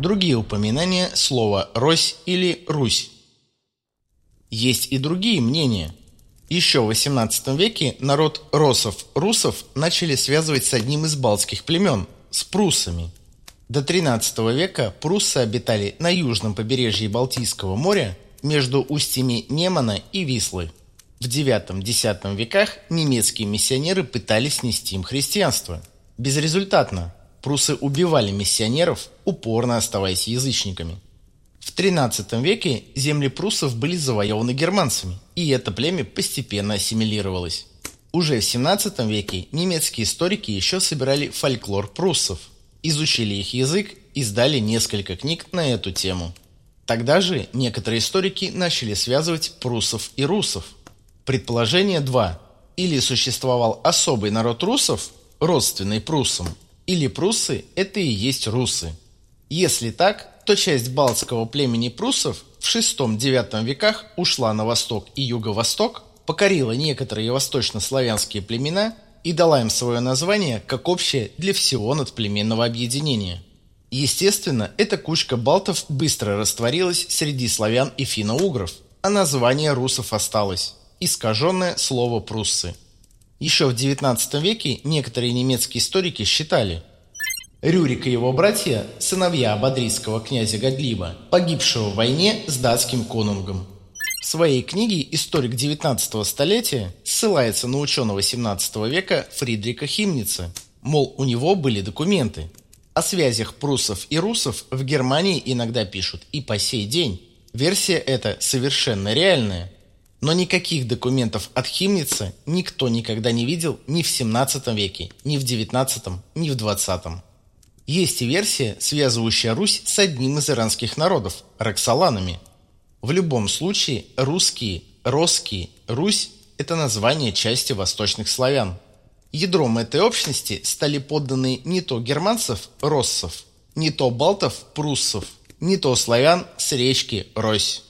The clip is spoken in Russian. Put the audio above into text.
другие упоминания слова «Рось» или «Русь». Есть и другие мнения. Еще в XVIII веке народ росов, русов начали связывать с одним из балтских племен – с пруссами. До XIII века пруссы обитали на южном побережье Балтийского моря между устьями Немана и Вислы. В IX-X веках немецкие миссионеры пытались нести им христианство. Безрезультатно. Прусы убивали миссионеров, упорно оставаясь язычниками. В XIII веке земли пруссов были завоеваны германцами, и это племя постепенно ассимилировалось. Уже в XVII веке немецкие историки еще собирали фольклор пруссов, изучили их язык и издали несколько книг на эту тему. Тогда же некоторые историки начали связывать пруссов и русов. Предположение 2. Или существовал особый народ русов, родственный пруссам, или пруссы – это и есть русы. Если так, то часть балтского племени пруссов в VI-IX веках ушла на восток и юго-восток, покорила некоторые восточнославянские племена и дала им свое название как общее для всего надплеменного объединения. Естественно, эта кучка балтов быстро растворилась среди славян и финно-угров, а название русов осталось – искаженное слово «пруссы». Еще в XIX веке некоторые немецкие историки считали, Рюрик и его братья – сыновья абадрийского князя Годлиба, погибшего в войне с датским конунгом. В своей книге историк XIX столетия ссылается на ученого XVII века Фридриха Химница, мол, у него были документы. О связях пруссов и русов в Германии иногда пишут и по сей день. Версия эта совершенно реальная. Но никаких документов от Химница никто никогда не видел ни в XVII веке, ни в XIX, ни в XX. Есть и версия, связывающая Русь с одним из иранских народов – роксоланами. В любом случае, русские, русские, Русь – это название части восточных славян. Ядром этой общности стали подданные не то германцев – россов, не то балтов – пруссов, не то славян с речки Рось.